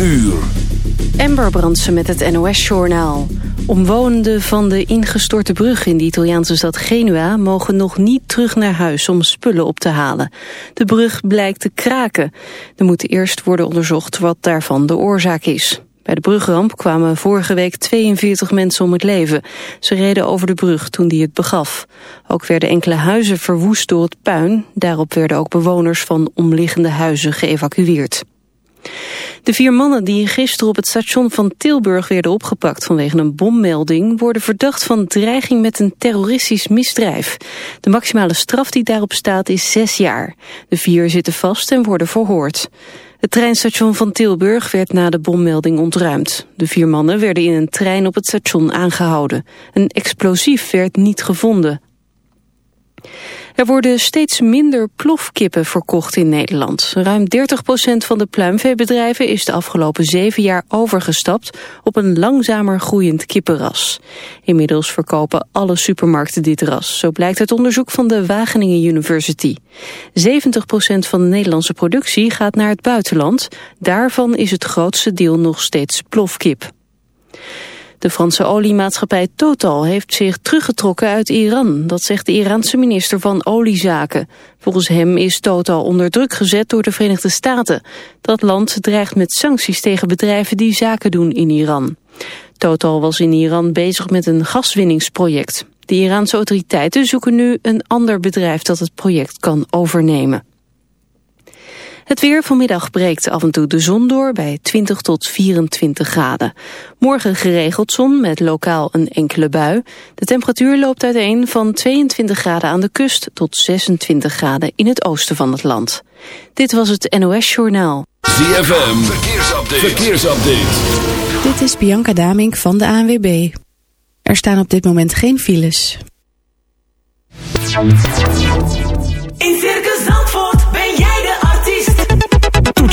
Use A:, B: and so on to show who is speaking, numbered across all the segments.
A: uur.
B: Ember Brandsen met het NOS-journaal. Omwonenden van de ingestorte brug in de Italiaanse stad Genua... mogen nog niet terug naar huis om spullen op te halen. De brug blijkt te kraken. Er moet eerst worden onderzocht wat daarvan de oorzaak is. Bij de brugramp kwamen vorige week 42 mensen om het leven. Ze reden over de brug toen die het begaf. Ook werden enkele huizen verwoest door het puin. Daarop werden ook bewoners van omliggende huizen geëvacueerd. De vier mannen die gisteren op het station van Tilburg werden opgepakt vanwege een bommelding worden verdacht van dreiging met een terroristisch misdrijf. De maximale straf die daarop staat is zes jaar. De vier zitten vast en worden verhoord. Het treinstation van Tilburg werd na de bommelding ontruimd. De vier mannen werden in een trein op het station aangehouden. Een explosief werd niet gevonden. Er worden steeds minder plofkippen verkocht in Nederland. Ruim 30% van de pluimveebedrijven is de afgelopen zeven jaar overgestapt op een langzamer groeiend kippenras. Inmiddels verkopen alle supermarkten dit ras. Zo blijkt uit onderzoek van de Wageningen University. 70% van de Nederlandse productie gaat naar het buitenland. Daarvan is het grootste deel nog steeds plofkip. De Franse oliemaatschappij Total heeft zich teruggetrokken uit Iran. Dat zegt de Iraanse minister van Oliezaken. Volgens hem is Total onder druk gezet door de Verenigde Staten. Dat land dreigt met sancties tegen bedrijven die zaken doen in Iran. Total was in Iran bezig met een gaswinningsproject. De Iraanse autoriteiten zoeken nu een ander bedrijf dat het project kan overnemen. Het weer vanmiddag breekt af en toe de zon door bij 20 tot 24 graden. Morgen geregeld zon met lokaal een enkele bui. De temperatuur loopt uiteen van 22 graden aan de kust tot 26 graden in het oosten van het land. Dit was het NOS Journaal.
A: ZFM, verkeersupdate. verkeersupdate.
C: Dit is Bianca Damink van de ANWB. Er staan op dit moment geen files.
D: In Circus Zandvoort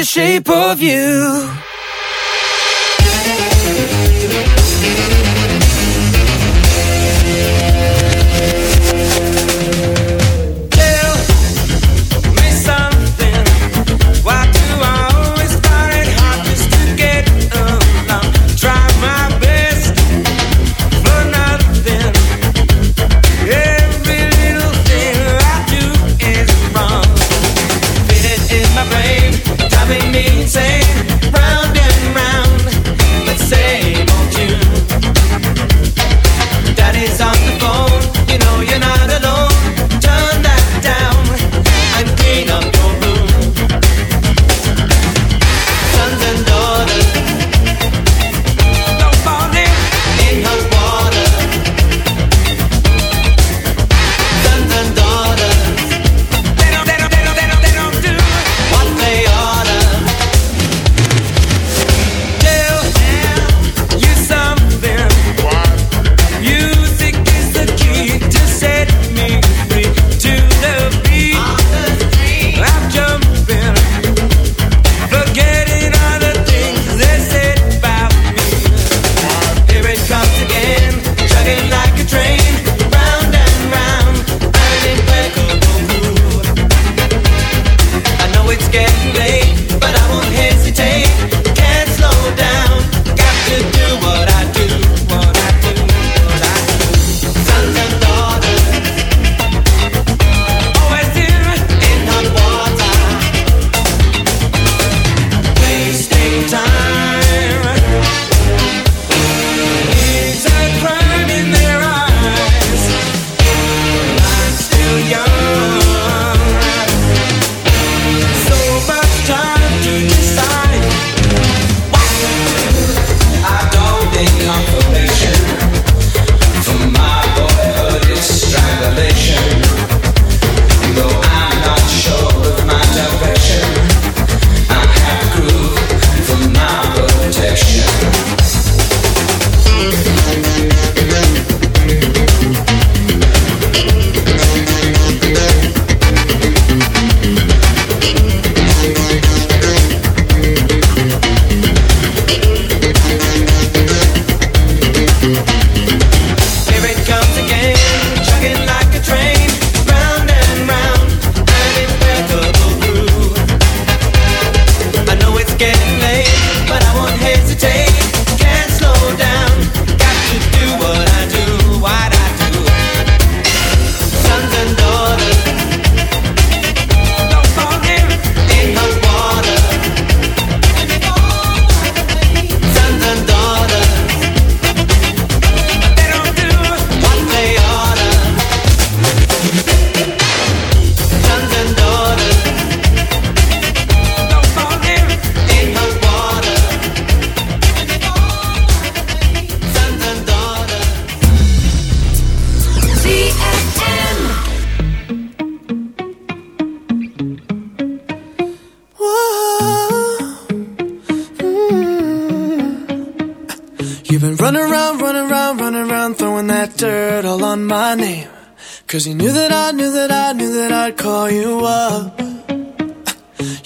E: the shape of you.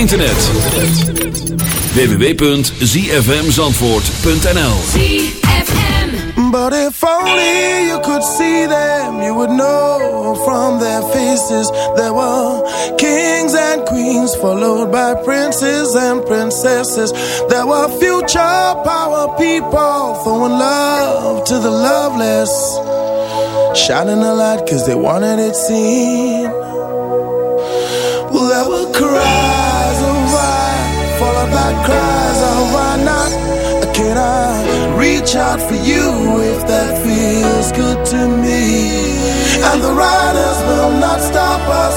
A: internet. www.zfmzandvoort.nl
F: But if only you could see them, you would know from their faces there were kings and queens followed by princes and princesses. There were future power people throwing love to the loveless, shining a light 'cause they wanted it seen. cries, why not? Can I reach out for you if that feels good to me? And the riders will not stop us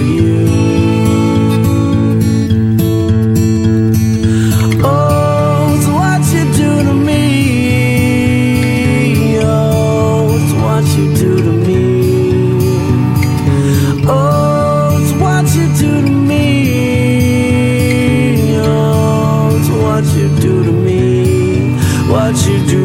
G: What you do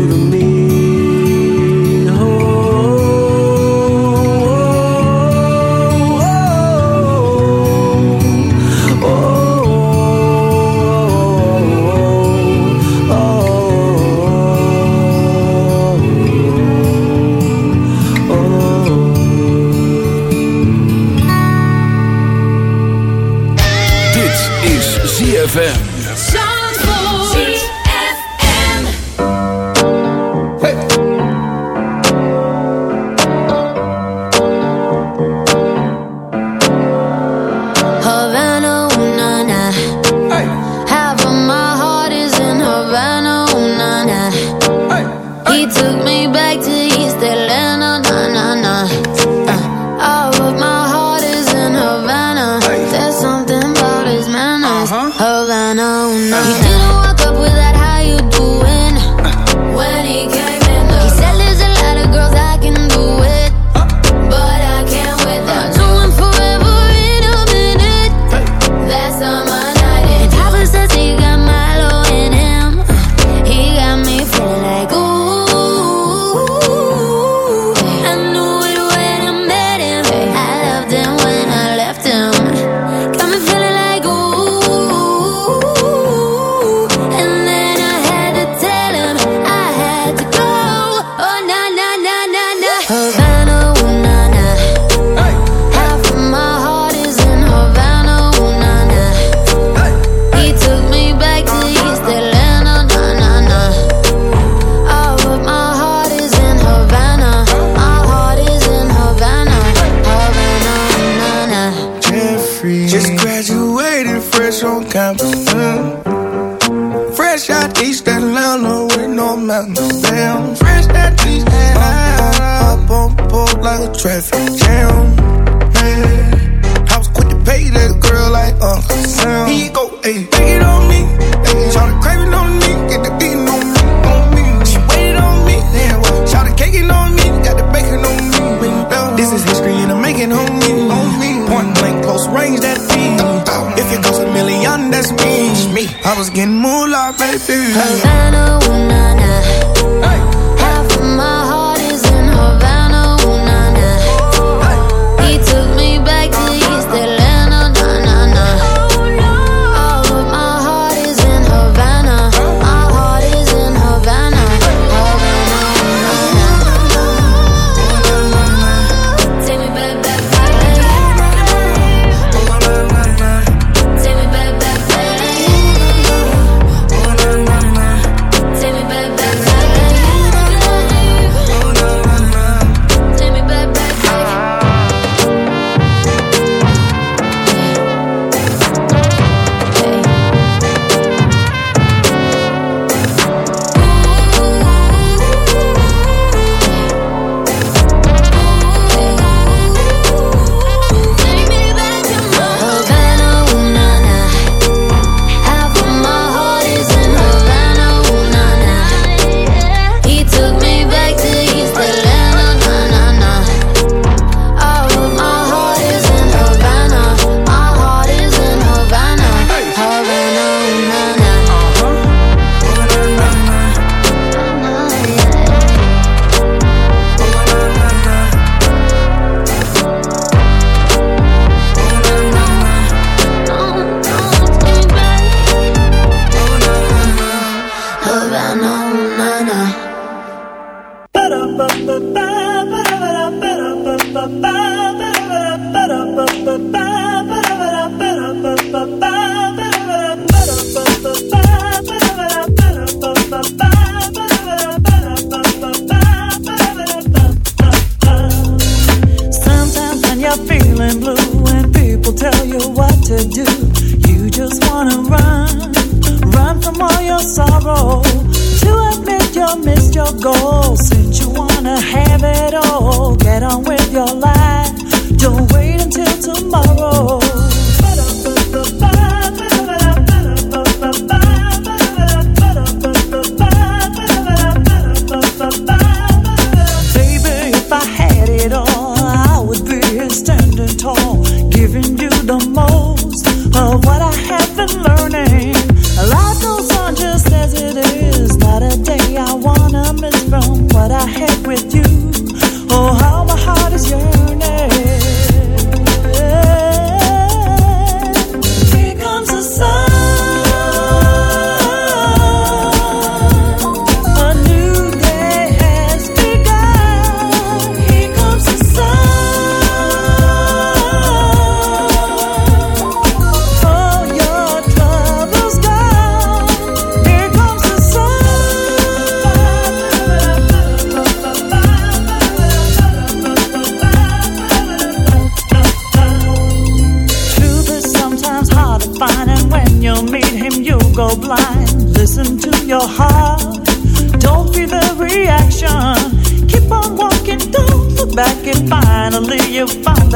H: so kind.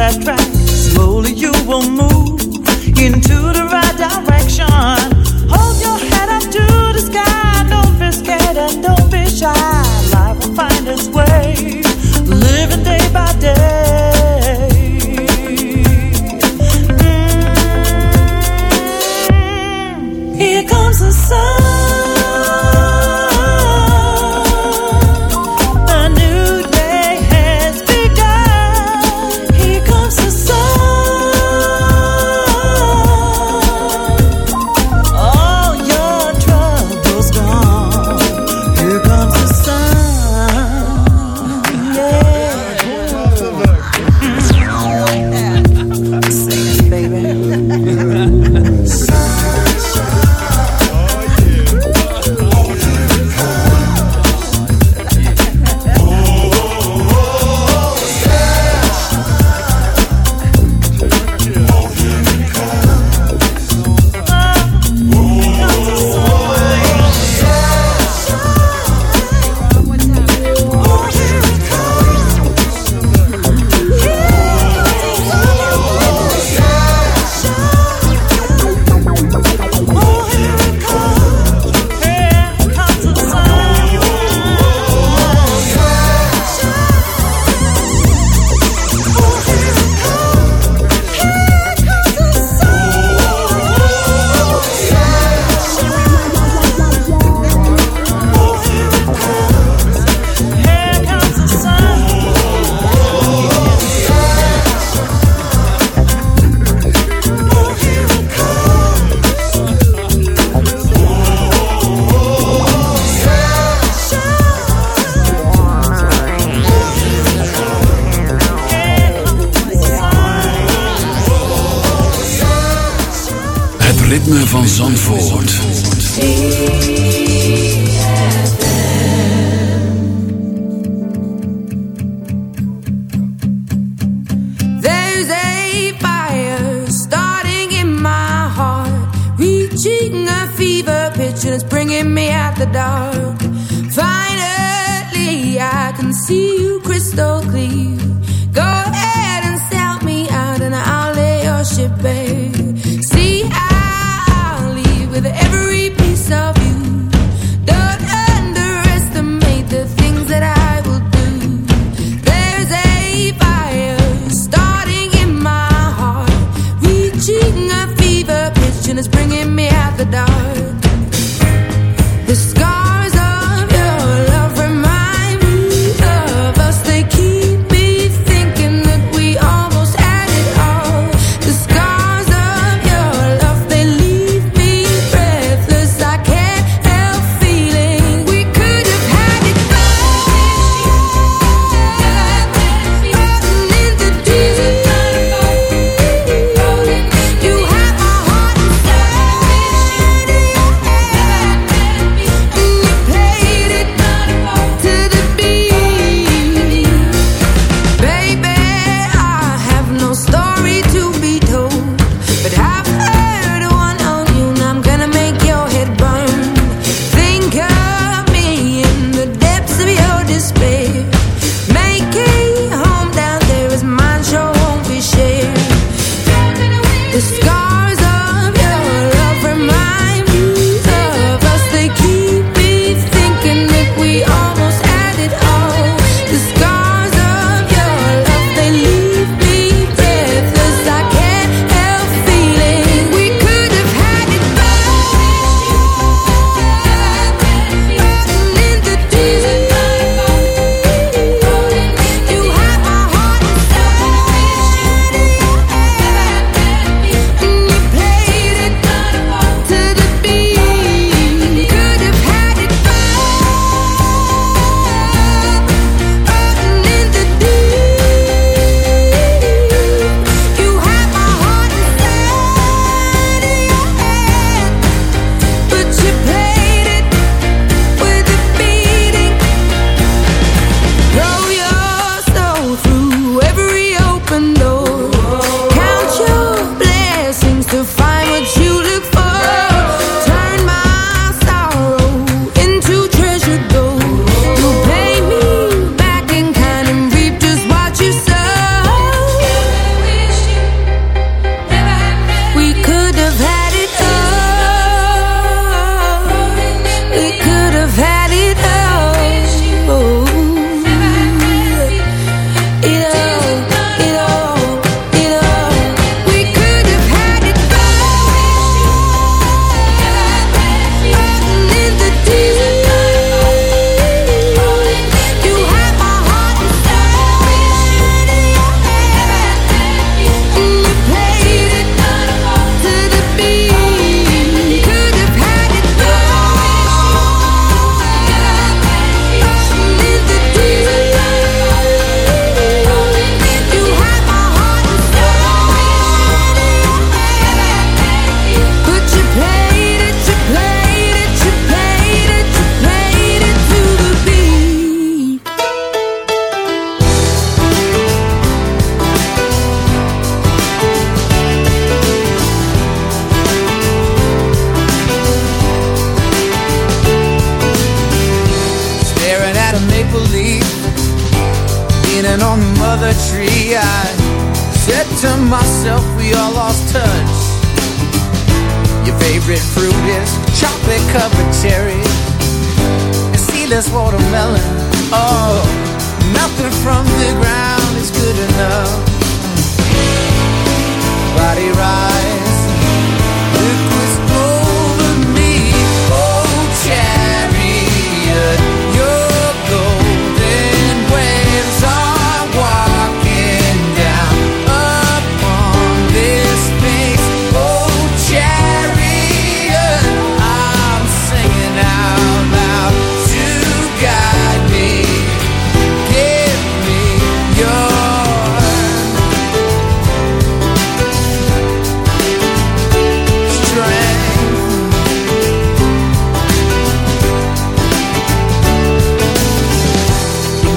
H: That
I: track.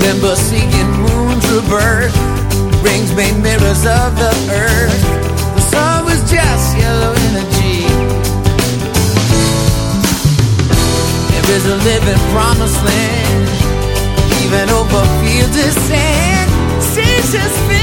E: Remember seeing moons rebirth, rings made mirrors of the earth. The sun was just yellow energy. There is a living promised land, even over fields of sand.
A: Seasons.